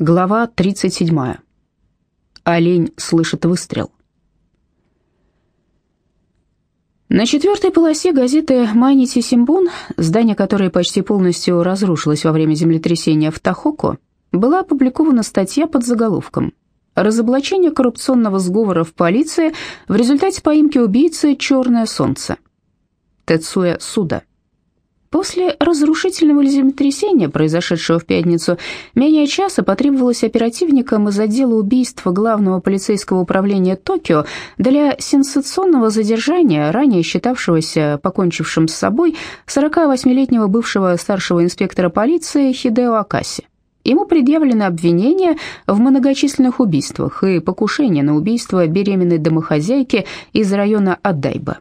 Глава 37. Олень слышит выстрел. На четвертой полосе газеты «Майнити Симбун», здание которой почти полностью разрушилось во время землетрясения в Тахоко, была опубликована статья под заголовком «Разоблачение коррупционного сговора в полиции в результате поимки убийцы «Черное солнце». Тецуя Суда. После разрушительного землетрясения, произошедшего в пятницу, менее часа потребовалось оперативникам из отдела убийства главного полицейского управления Токио для сенсационного задержания ранее считавшегося покончившим с собой 48-летнего бывшего старшего инспектора полиции Хидео Акаси. Ему предъявлены обвинения в многочисленных убийствах и покушение на убийство беременной домохозяйки из района Адайба.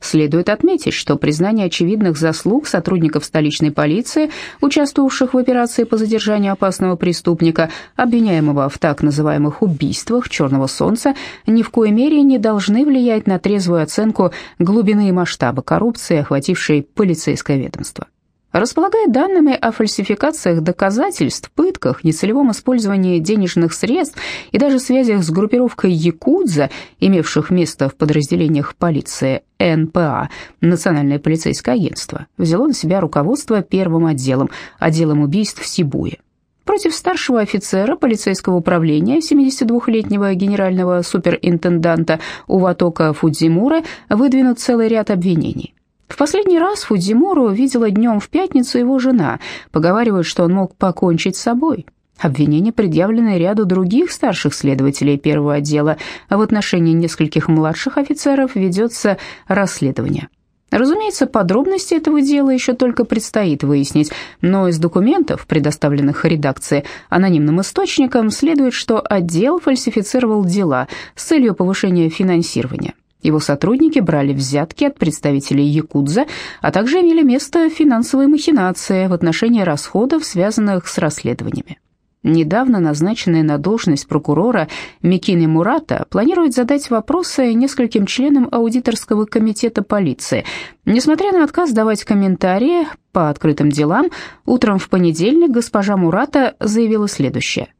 Следует отметить, что признание очевидных заслуг сотрудников столичной полиции, участвовавших в операции по задержанию опасного преступника, обвиняемого в так называемых убийствах «Черного солнца», ни в коей мере не должны влиять на трезвую оценку глубины и масштаба коррупции, охватившей полицейское ведомство. Располагая данными о фальсификациях доказательств, пытках, нецелевом использовании денежных средств и даже связях с группировкой Якудза, имевших место в подразделениях полиции НПА, Национальное полицейское агентство, взяло на себя руководство первым отделом, отделом убийств Сибуя. Против старшего офицера полицейского управления, 72-летнего генерального суперинтенданта Уватока Фудзимура, выдвинут целый ряд обвинений. В последний раз Фудзимуру видела днем в пятницу его жена. Поговаривают, что он мог покончить с собой. Обвинения предъявлены ряду других старших следователей первого отдела, а в отношении нескольких младших офицеров ведется расследование. Разумеется, подробности этого дела еще только предстоит выяснить, но из документов, предоставленных редакции анонимным источникам, следует, что отдел фальсифицировал дела с целью повышения финансирования. Его сотрудники брали взятки от представителей Якудза, а также имели место финансовые махинации в отношении расходов, связанных с расследованиями. Недавно назначенный на должность прокурора Микини Мурата планирует задать вопросы нескольким членам аудиторского комитета полиции. Несмотря на отказ давать комментарии по открытым делам, утром в понедельник госпожа Мурата заявила следующее –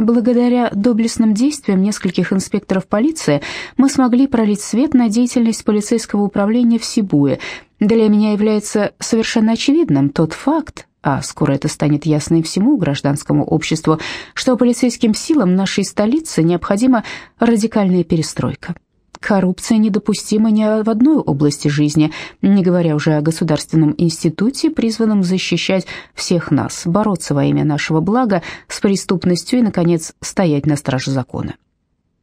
Благодаря доблестным действиям нескольких инспекторов полиции мы смогли пролить свет на деятельность полицейского управления в Сибуе. Для меня является совершенно очевидным тот факт, а скоро это станет ясно и всему гражданскому обществу, что полицейским силам нашей столицы необходима радикальная перестройка. Коррупция недопустима ни в одной области жизни, не говоря уже о государственном институте, призванном защищать всех нас, бороться во имя нашего блага с преступностью и, наконец, стоять на страже закона.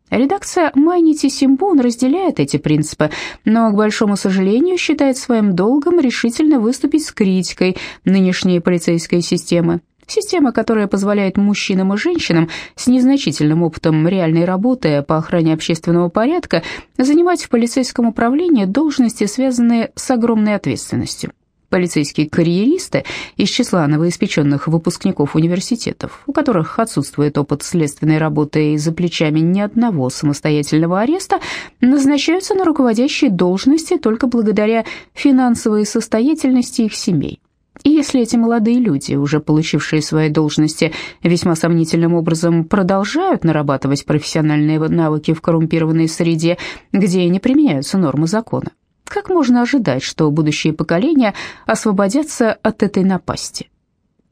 Редакция Майнити Симбун разделяет эти принципы, но, к большому сожалению, считает своим долгом решительно выступить с критикой нынешней полицейской системы. Система, которая позволяет мужчинам и женщинам с незначительным опытом реальной работы по охране общественного порядка занимать в полицейском управлении должности, связанные с огромной ответственностью. Полицейские карьеристы из числа новоиспеченных выпускников университетов, у которых отсутствует опыт следственной работы и за плечами ни одного самостоятельного ареста, назначаются на руководящие должности только благодаря финансовой состоятельности их семей. И если эти молодые люди, уже получившие свои должности, весьма сомнительным образом продолжают нарабатывать профессиональные навыки в коррумпированной среде, где не применяются нормы закона, как можно ожидать, что будущие поколения освободятся от этой напасти?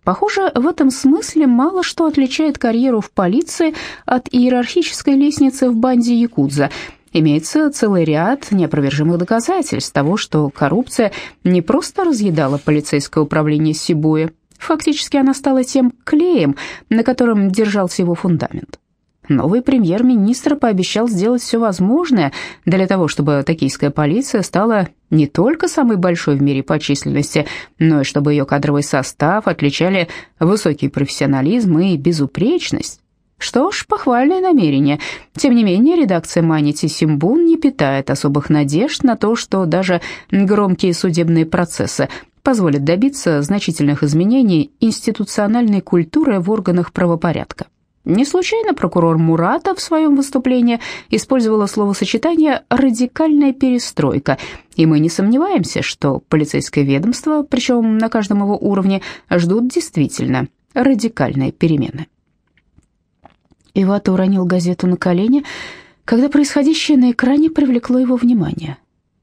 Похоже, в этом смысле мало что отличает карьеру в полиции от иерархической лестницы в банде Якудза – имеется целый ряд неопровержимых доказательств того, что коррупция не просто разъедала полицейское управление Сибуя, фактически она стала тем клеем, на котором держался его фундамент. Новый премьер-министр пообещал сделать все возможное для того, чтобы токийская полиция стала не только самой большой в мире по численности, но и чтобы ее кадровый состав отличали высокий профессионализм и безупречность. Что ж, похвальное намерение. Тем не менее, редакция Манити Симбун не питает особых надежд на то, что даже громкие судебные процессы позволят добиться значительных изменений институциональной культуры в органах правопорядка. Не случайно прокурор Мурата в своем выступлении использовала словосочетание «радикальная перестройка», и мы не сомневаемся, что полицейское ведомство, причем на каждом его уровне, ждут действительно радикальные перемены. Ивата уронил газету на колени, когда происходящее на экране привлекло его внимание.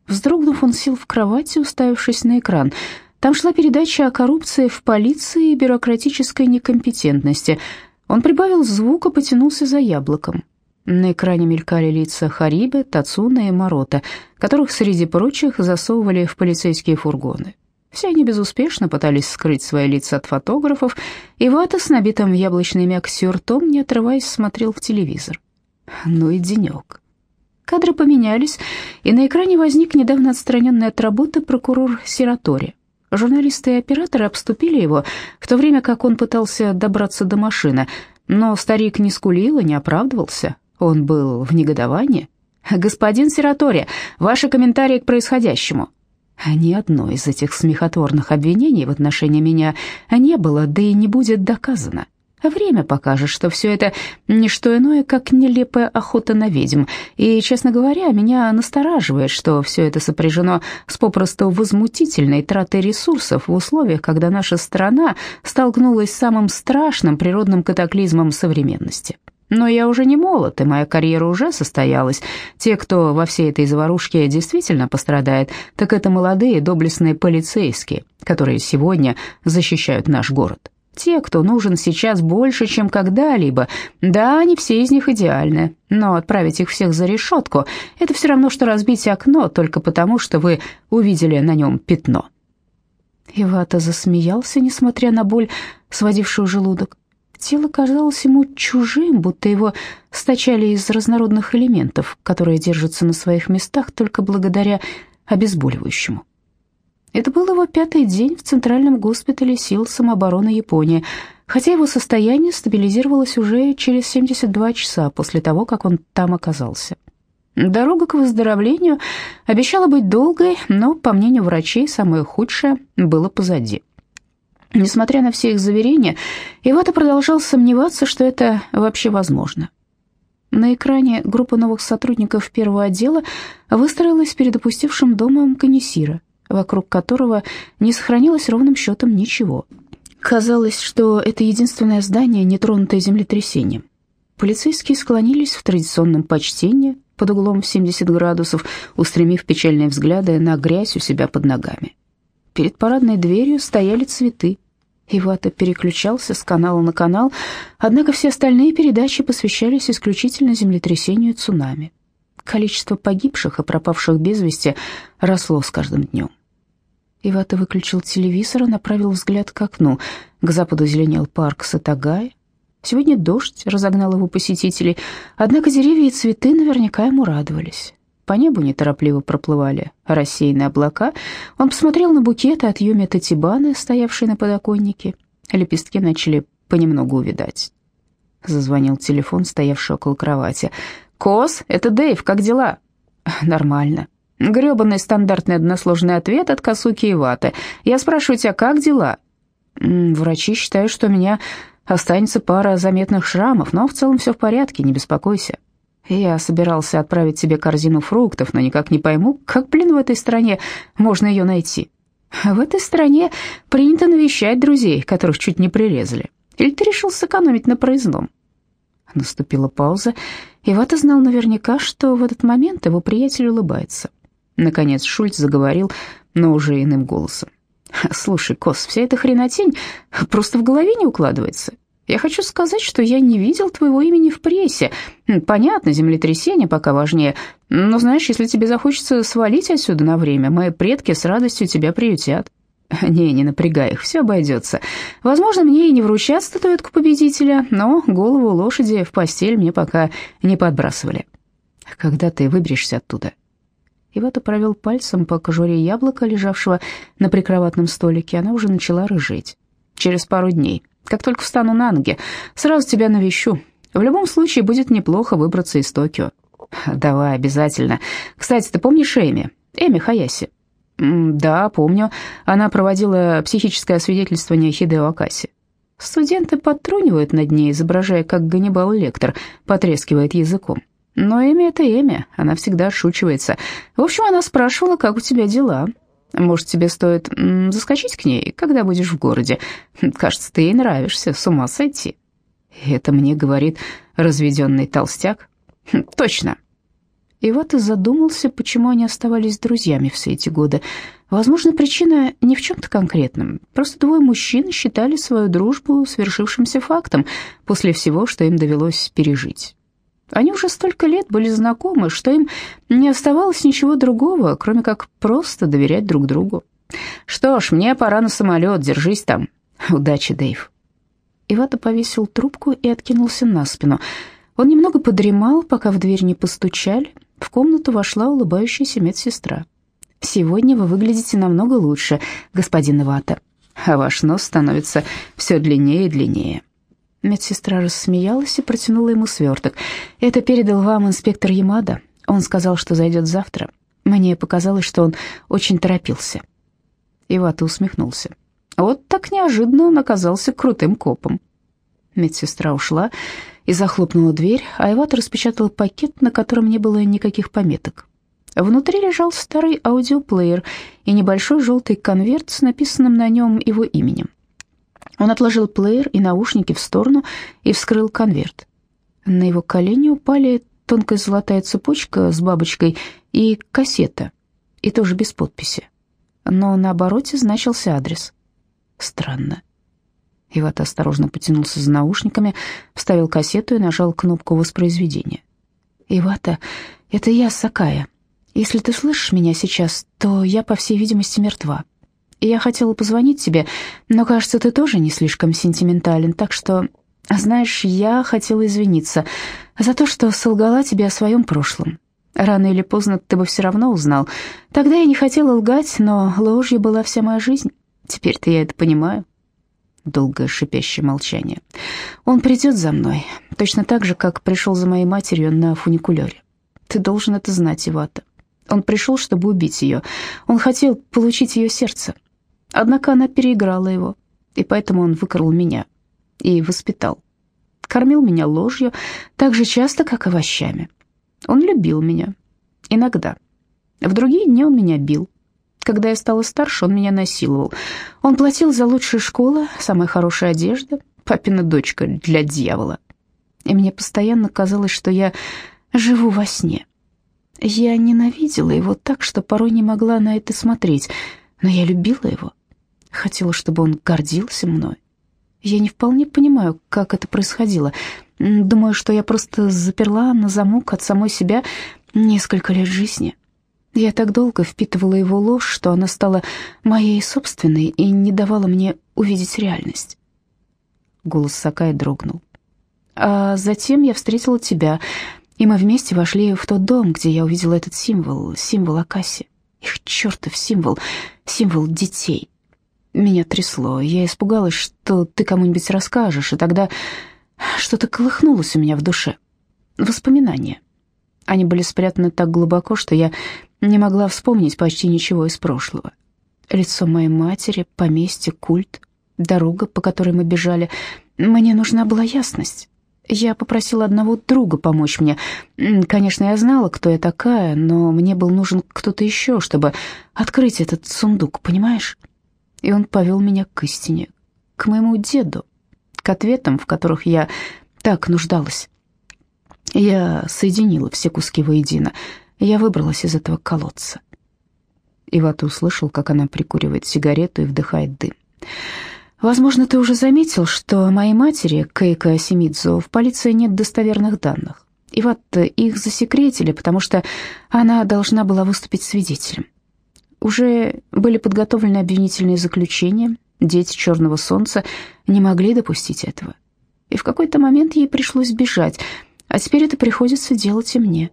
Вздрогнув, он сел в кровати, уставившись на экран. Там шла передача о коррупции в полиции и бюрократической некомпетентности. Он прибавил звук и потянулся за яблоком. На экране мелькали лица Харибе, Тацуна и Марота, которых среди прочих засовывали в полицейские фургоны. Все они безуспешно пытались скрыть свои лица от фотографов, и Вата с набитым яблочной мякотью ртом, не отрываясь, смотрел в телевизор. Ну и денек. Кадры поменялись, и на экране возник недавно отстраненный от работы прокурор Сиратори. Журналисты и операторы обступили его, в то время как он пытался добраться до машины, но старик не скулил и не оправдывался. Он был в негодовании. «Господин Сиратори, ваши комментарии к происходящему». Ни одно из этих смехотворных обвинений в отношении меня не было, да и не будет доказано. Время покажет, что все это не что иное, как нелепая охота на ведьм. И, честно говоря, меня настораживает, что все это сопряжено с попросту возмутительной тратой ресурсов в условиях, когда наша страна столкнулась с самым страшным природным катаклизмом современности. Но я уже не молод, и моя карьера уже состоялась. Те, кто во всей этой заварушке действительно пострадает, так это молодые доблестные полицейские, которые сегодня защищают наш город. Те, кто нужен сейчас больше, чем когда-либо. Да, не все из них идеальны, но отправить их всех за решетку – это все равно, что разбить окно только потому, что вы увидели на нем пятно. Ивата засмеялся, несмотря на боль, сводившую желудок. Тело казалось ему чужим, будто его стачали из разнородных элементов, которые держатся на своих местах только благодаря обезболивающему. Это был его пятый день в Центральном госпитале сил самообороны Японии, хотя его состояние стабилизировалось уже через 72 часа после того, как он там оказался. Дорога к выздоровлению обещала быть долгой, но, по мнению врачей, самое худшее было позади. Несмотря на все их заверения, Ивата продолжал сомневаться, что это вообще возможно. На экране группа новых сотрудников первого отдела выстроилась перед опустевшим домом Канисира, вокруг которого не сохранилось ровным счетом ничего. Казалось, что это единственное здание, не тронутое землетрясением. Полицейские склонились в традиционном почтении под углом в 70 градусов, устремив печальные взгляды на грязь у себя под ногами. Перед парадной дверью стояли цветы. Ивата переключался с канала на канал, однако все остальные передачи посвящались исключительно землетрясению и цунами. Количество погибших и пропавших без вести росло с каждым днем. Ивата выключил телевизор и направил взгляд к окну. К западу зеленел парк Сатагай. Сегодня дождь разогнал его посетителей, однако деревья и цветы наверняка ему радовались. По небу неторопливо проплывали рассеянные облака. Он посмотрел на букеты от Юми Татибаны, стоявшие на подоконнике. Лепестки начали понемногу увидать. Зазвонил телефон, стоявший около кровати. «Кос, это Дэйв, как дела?» «Нормально». Грёбаный стандартный односложный ответ от Касуки Иваты. «Я спрашиваю тебя, как дела?» «Врачи считают, что у меня останется пара заметных шрамов, но в целом все в порядке, не беспокойся». Я собирался отправить тебе корзину фруктов, но никак не пойму, как, блин, в этой стране можно ее найти. В этой стране принято навещать друзей, которых чуть не прирезали. Или ты решил сэкономить на проездном?» Наступила пауза, и Вата знал наверняка, что в этот момент его приятель улыбается. Наконец Шульц заговорил, но уже иным голосом. «Слушай, Кос, вся эта хренотень просто в голове не укладывается. Я хочу сказать, что я не видел твоего имени в прессе. Понятно, землетрясение пока важнее. Но знаешь, если тебе захочется свалить отсюда на время, мои предки с радостью тебя приютят. Не, не напрягай их, все обойдется. Возможно, мне и не вручат статуэтку победителя, но голову лошади в постель мне пока не подбрасывали. Когда ты выберешься оттуда? Ивата провел пальцем по кожуре яблока, лежавшего на прикроватном столике. Она уже начала рыжить. Через пару дней. Как только встану на ноги, сразу тебя навещу. В любом случае будет неплохо выбраться из Токио. Давай, обязательно. Кстати, ты помнишь Эми? Эми Хаяси. Да, помню. Она проводила психическое освидетельствование Хидео Акаси. Студенты подтрунивают над ней, изображая, как Ганнибал Лектор потрескивает языком. Но Эми — это Эми, она всегда отшучивается. В общем, она спрашивала, как у тебя дела. Может, тебе стоит заскочить к ней, когда будешь в городе? Кажется, ты ей нравишься, с ума сойти». Это мне говорит разведенный толстяк. Хм, точно. Ивата задумался, почему они оставались друзьями все эти годы. Возможно, причина не в чем-то конкретном. Просто двое мужчин считали свою дружбу свершившимся фактом после всего, что им довелось пережить. Они уже столько лет были знакомы, что им не оставалось ничего другого, кроме как просто доверять друг другу. «Что ж, мне пора на самолет, держись там. Удачи, Дэйв». Ивата повесил трубку и откинулся на спину. Он немного подремал, пока в дверь не постучали. В комнату вошла улыбающаяся медсестра. «Сегодня вы выглядите намного лучше, господин Ивата, а ваш нос становится все длиннее и длиннее». Медсестра рассмеялась и протянула ему сверток. «Это передал вам инспектор Ямада. Он сказал, что зайдет завтра. Мне показалось, что он очень торопился». Ивата усмехнулся. Вот так неожиданно он оказался крутым копом. Медсестра ушла и захлопнула дверь, а Ивата распечатал пакет, на котором не было никаких пометок. Внутри лежал старый аудиоплеер и небольшой желтый конверт с написанным на нем его именем. Он отложил плеер и наушники в сторону и вскрыл конверт. На его колени упали тонкая золотая цепочка с бабочкой и кассета, и тоже без подписи. Но на обороте значился адрес. Странно. Иват осторожно потянулся за наушниками, вставил кассету и нажал кнопку воспроизведения. «Ивата, это я, Сакая. Если ты слышишь меня сейчас, то я, по всей видимости, мертва. Я хотела позвонить тебе, но, кажется, ты тоже не слишком сентиментален, так что, знаешь, я хотела извиниться за то, что солгала тебе о своем прошлом. Рано или поздно ты бы все равно узнал. Тогда я не хотела лгать, но ложью была вся моя жизнь. Теперь-то я это понимаю. Долгое шипящее молчание. Он придет за мной, точно так же, как пришел за моей матерью на фуникулере. Ты должен это знать, Ивата. Он пришел, чтобы убить ее. Он хотел получить ее сердце. Однако она переиграла его, и поэтому он выкрал меня и воспитал. Кормил меня ложью так же часто, как овощами. Он любил меня. Иногда. В другие дни он меня бил. Когда я стала старше, он меня насиловал. Он платил за лучшие школы, самая хорошая одежда, папина дочка для дьявола. И мне постоянно казалось, что я живу во сне. Я ненавидела его так, что порой не могла на это смотреть, но я любила его. Хотела, чтобы он гордился мной. Я не вполне понимаю, как это происходило. Думаю, что я просто заперла на замок от самой себя несколько лет жизни. Я так долго впитывала его ложь, что она стала моей собственной и не давала мне увидеть реальность. Голос Сакая дрогнул. А затем я встретила тебя, и мы вместе вошли в тот дом, где я увидела этот символ, символ Акаси. Их чертов символ, символ детей. Меня трясло, я испугалась, что ты кому-нибудь расскажешь, и тогда что-то колыхнулось у меня в душе. Воспоминания. Они были спрятаны так глубоко, что я не могла вспомнить почти ничего из прошлого. Лицо моей матери, поместье, культ, дорога, по которой мы бежали. Мне нужна была ясность. Я попросила одного друга помочь мне. Конечно, я знала, кто я такая, но мне был нужен кто-то еще, чтобы открыть этот сундук, понимаешь? И он повел меня к истине, к моему деду, к ответам, в которых я так нуждалась. Я соединила все куски воедино. Я выбралась из этого колодца. Ивата услышал, как она прикуривает сигарету и вдыхает дым. Возможно, ты уже заметил, что о моей матери, Кейко Асимидзу, в полиции нет достоверных данных. Ивата их засекретили, потому что она должна была выступить свидетелем. Уже были подготовлены обвинительные заключения, дети Черного Солнца не могли допустить этого. И в какой-то момент ей пришлось бежать, а теперь это приходится делать и мне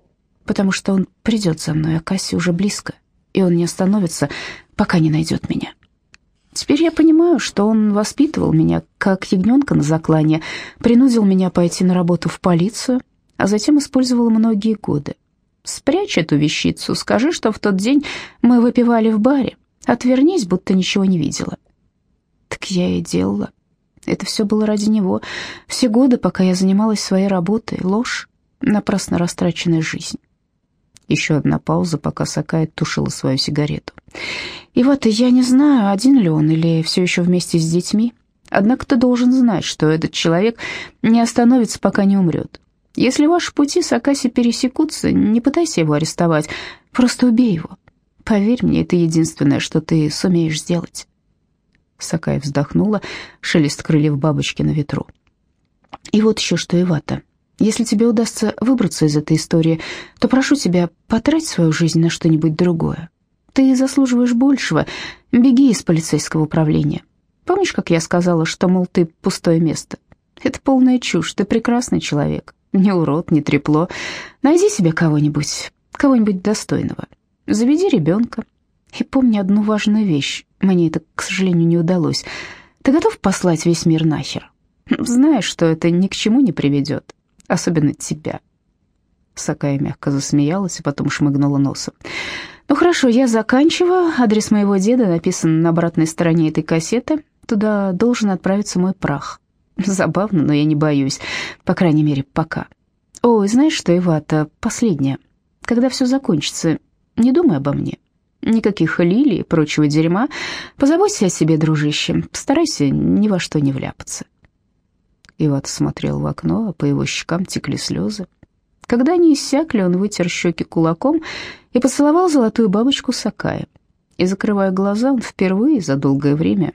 потому что он придет за мной, а Касси уже близко, и он не остановится, пока не найдет меня. Теперь я понимаю, что он воспитывал меня, как ягненка на заклане, принудил меня пойти на работу в полицию, а затем использовал многие годы. Спрячь эту вещицу, скажи, что в тот день мы выпивали в баре, отвернись, будто ничего не видела. Так я и делала. Это все было ради него. Все годы, пока я занималась своей работой, ложь, напрасно растраченная жизнь. Еще одна пауза, пока Сакает тушила свою сигарету. И вот я не знаю, один ли он или все еще вместе с детьми. Однако ты должен знать, что этот человек не остановится, пока не умрет. Если ваши пути с Акаси пересекутся, не пытайся его арестовать, просто убей его. Поверь мне, это единственное, что ты сумеешь сделать». Сакай вздохнула, шелест крыльев бабочки на ветру. «И вот еще что, Ивата. Если тебе удастся выбраться из этой истории, то прошу тебя, потрать свою жизнь на что-нибудь другое. Ты заслуживаешь большего. Беги из полицейского управления. Помнишь, как я сказала, что, мол, ты пустое место? Это полная чушь, ты прекрасный человек. Не урод, не трепло. Найди себе кого-нибудь, кого-нибудь достойного. Заведи ребенка. И помни одну важную вещь. Мне это, к сожалению, не удалось. Ты готов послать весь мир нахер? Знаешь, что это ни к чему не приведет особенно тебя». Сакая мягко засмеялась, а потом шмыгнула носом. «Ну хорошо, я заканчиваю. Адрес моего деда написан на обратной стороне этой кассеты. Туда должен отправиться мой прах. Забавно, но я не боюсь. По крайней мере, пока. Ой, знаешь что, Ивата, последнее. Когда все закончится, не думай обо мне. Никаких лилий и прочего дерьма. Позаботься о себе, дружище. Постарайся ни во что не вляпаться». Иват смотрел в окно, а по его щекам текли слезы. Когда они иссякли, он вытер щеки кулаком и поцеловал золотую бабочку Сакая. И, закрывая глаза, он впервые за долгое время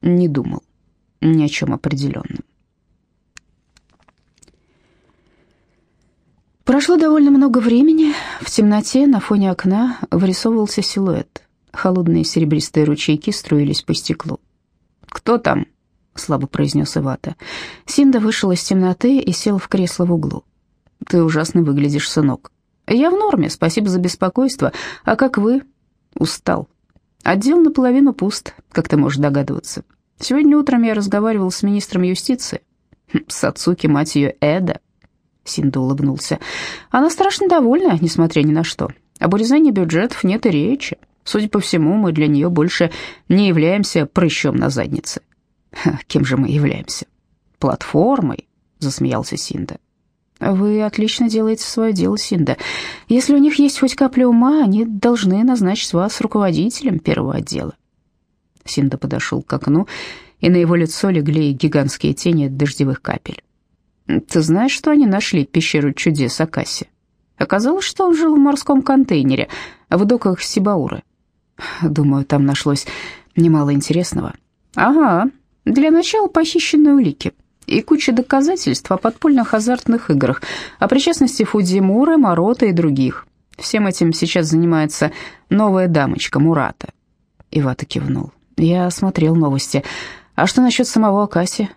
не думал ни о чем определенном. Прошло довольно много времени. В темноте на фоне окна вырисовывался силуэт. Холодные серебристые ручейки струились по стеклу. «Кто там?» — слабо произнес Ивата. Синда вышел из темноты и сел в кресло в углу. «Ты ужасно выглядишь, сынок». «Я в норме, спасибо за беспокойство. А как вы?» «Устал. Отдел наполовину пуст, как ты можешь догадываться. Сегодня утром я разговаривал с министром юстиции. Хм, с Ацуки, мать ее, Эда». Синда улыбнулся. «Она страшно довольна, несмотря ни на что. Об урезании бюджетов нет и речи. Судя по всему, мы для нее больше не являемся прыщом на заднице. Кем же мы являемся? Платформой, засмеялся Синда. Вы отлично делаете свое дело, Синда. Если у них есть хоть капля ума, они должны назначить вас руководителем первого отдела. Синда подошел к окну, и на его лицо легли гигантские тени дождевых капель. Ты знаешь, что они нашли пещеру чудес Акаси? Оказалось, что он жил в морском контейнере в доках Сибауры. Думаю, там нашлось немало интересного. Ага, для начала похищенные улики и куча доказательств о подпольных азартных играх, о причастности Фудзимуры, Морота и других. Всем этим сейчас занимается новая дамочка Мурата. Ивата кивнул. Я смотрел новости. А что насчет самого Акаси?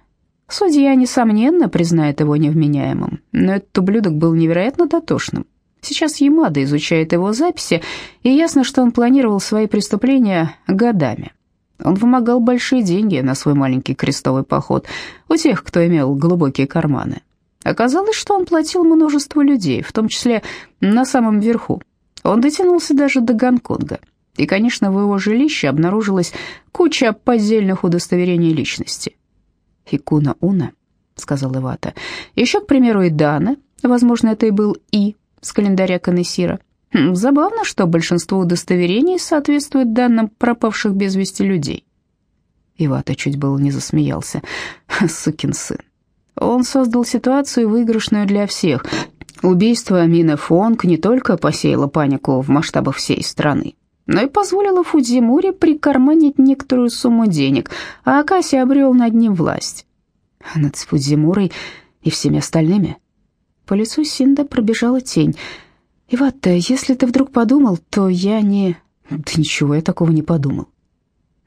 Судья, несомненно, признает его невменяемым, но этот ублюдок был невероятно дотошным. Сейчас Ямада изучает его записи, и ясно, что он планировал свои преступления годами. Он вымогал большие деньги на свой маленький крестовый поход у тех, кто имел глубокие карманы. Оказалось, что он платил множеству людей, в том числе на самом верху. Он дотянулся даже до Гонконга. И, конечно, в его жилище обнаружилась куча поддельных удостоверений личности. «Икуна Уна», — сказал Ивата. «Еще, к примеру, и Дана, возможно, это и был И с календаря Канесира. Хм, забавно, что большинство удостоверений соответствует данным пропавших без вести людей. Ивата чуть было не засмеялся. Сукин сын. Он создал ситуацию, выигрышную для всех. Убийство Амина Фонг не только посеяло панику в масштабах всей страны, но и позволило Фудзимуре прикарманить некоторую сумму денег, а Акаси обрел над ним власть. Над Фудзимурой и всеми остальными. По лицу Синда пробежала тень — «Иватта, если ты вдруг подумал, то я не...» «Да ничего, я такого не подумал».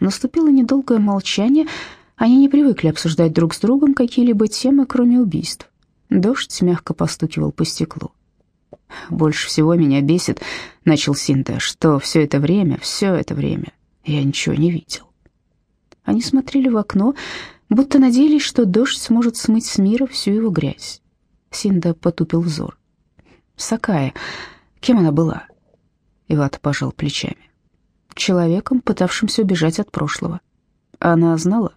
Наступило недолгое молчание, они не привыкли обсуждать друг с другом какие-либо темы, кроме убийств. Дождь мягко постукивал по стеклу. «Больше всего меня бесит», — начал Синда, — «что все это время, все это время я ничего не видел». Они смотрели в окно, будто надеялись, что дождь сможет смыть с мира всю его грязь. Синда потупил взор. Сакая. Кем она была? Ивата пожал плечами. Человеком, пытавшимся убежать от прошлого. Она знала?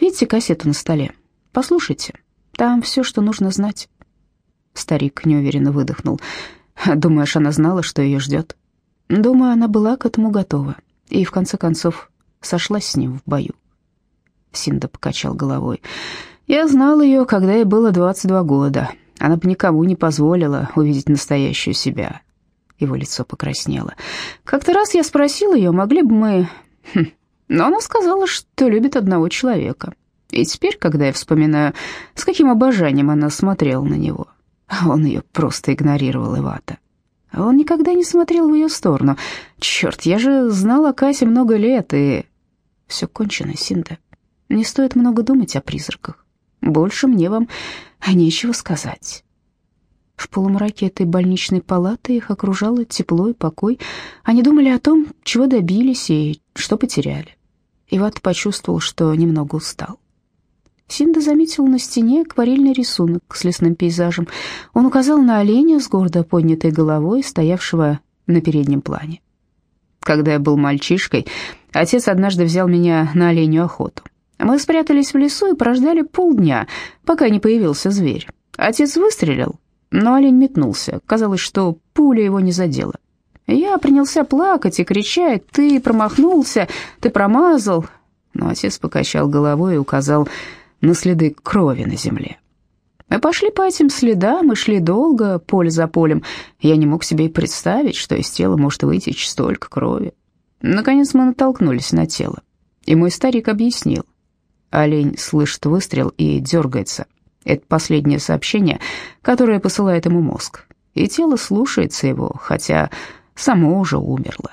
Видите кассету на столе? Послушайте, там все, что нужно знать. Старик неуверенно выдохнул. Думаешь, она знала, что ее ждет? Думаю, она была к этому готова и, в конце концов, сошлась с ним в бою. Синда покачал головой. «Я знал ее, когда ей было 22 года. Она бы никому не позволила увидеть настоящую себя». Его лицо покраснело. «Как-то раз я спросил ее, могли бы мы...» хм. Но она сказала, что любит одного человека. И теперь, когда я вспоминаю, с каким обожанием она смотрела на него, он ее просто игнорировал, Ивата. Он никогда не смотрел в ее сторону. Черт, я же знал о Касе много лет, и... Все кончено, Синда. Не стоит много думать о призраках. Больше мне вам нечего сказать. В полумраке этой больничной палаты их окружало тепло и покой. Они думали о том, чего добились и что потеряли. Иват почувствовал, что немного устал. Синда заметил на стене акварельный рисунок с лесным пейзажем. Он указал на оленя с гордо поднятой головой, стоявшего на переднем плане. Когда я был мальчишкой, отец однажды взял меня на оленю охоту. Мы спрятались в лесу и прождали полдня, пока не появился зверь. Отец выстрелил, но олень метнулся. Казалось, что пуля его не задела. Я принялся плакать и кричать, «Ты промахнулся, ты промазал!» Но отец покачал головой и указал на следы крови на земле. Мы пошли по этим следам и шли долго, поле за полем. Я не мог себе и представить, что из тела может вытечь столько крови. Наконец мы натолкнулись на тело, и мой старик объяснил. Олень слышит выстрел и дергается. Это последнее сообщение, которое посылает ему мозг. И тело слушается его, хотя само уже умерло.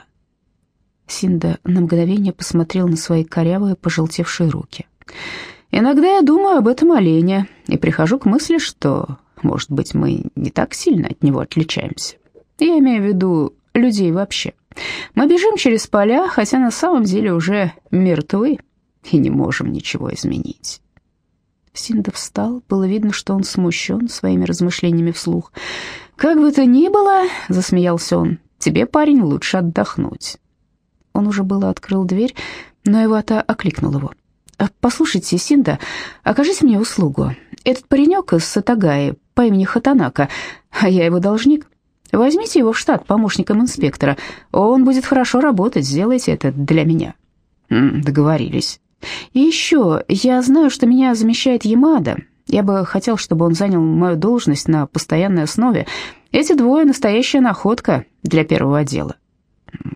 Синда на мгновение посмотрел на свои корявые, пожелтевшие руки. Иногда я думаю об этом олене и прихожу к мысли, что, может быть, мы не так сильно от него отличаемся. Я имею в виду людей вообще. Мы бежим через поля, хотя на самом деле уже мертвы и не можем ничего изменить. Синда встал, было видно, что он смущен своими размышлениями вслух. «Как бы то ни было», — засмеялся он, — «тебе, парень, лучше отдохнуть». Он уже было открыл дверь, но Ивата окликнул его. «А, «Послушайте, Синда, окажите мне услугу. Этот паренек из Сатагаи по имени Хатанака, а я его должник. Возьмите его в штат помощником инспектора. Он будет хорошо работать, сделайте это для меня». «Договорились». «И еще, я знаю, что меня замещает Ямада. Я бы хотел, чтобы он занял мою должность на постоянной основе. Эти двое — настоящая находка для первого отдела».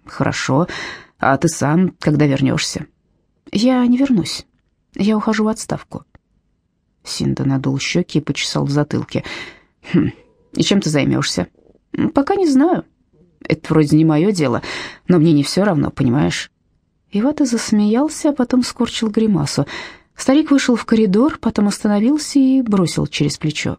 «Хорошо. А ты сам когда вернешься?» «Я не вернусь». Я ухожу в отставку». Синда надул щеки и почесал в затылке. «Хм, и чем ты займешься?» «Пока не знаю. Это вроде не мое дело, но мне не все равно, понимаешь?» Ивата засмеялся, а потом скорчил гримасу. Старик вышел в коридор, потом остановился и бросил через плечо.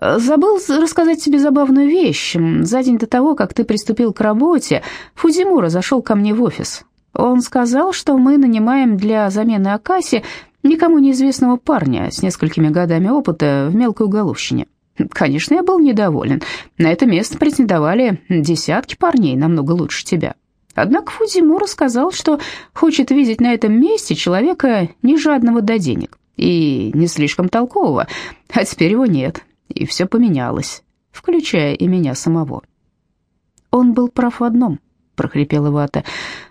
«Забыл рассказать тебе забавную вещь. За день до того, как ты приступил к работе, Фудзимура зашел ко мне в офис. Он сказал, что мы нанимаем для замены Акаси никому неизвестного парня с несколькими годами опыта в мелкой уголовщине. Конечно, я был недоволен. На это место претендовали десятки парней, намного лучше тебя. Однако Фудзимура сказал, что хочет видеть на этом месте человека не жадного до денег и не слишком толкового, а теперь его нет, и все поменялось, включая и меня самого. Он был прав в одном — прохрипела Вата.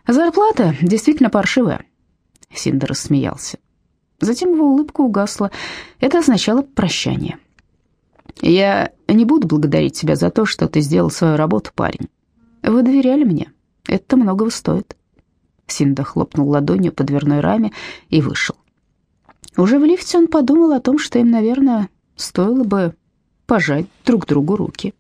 «Зарплата действительно паршивая». Синдер рассмеялся. Затем его улыбка угасла. Это означало прощание. «Я не буду благодарить тебя за то, что ты сделал свою работу, парень. Вы доверяли мне. Это многого стоит». Синда хлопнул ладонью по дверной раме и вышел. Уже в лифте он подумал о том, что им, наверное, стоило бы пожать друг другу руки.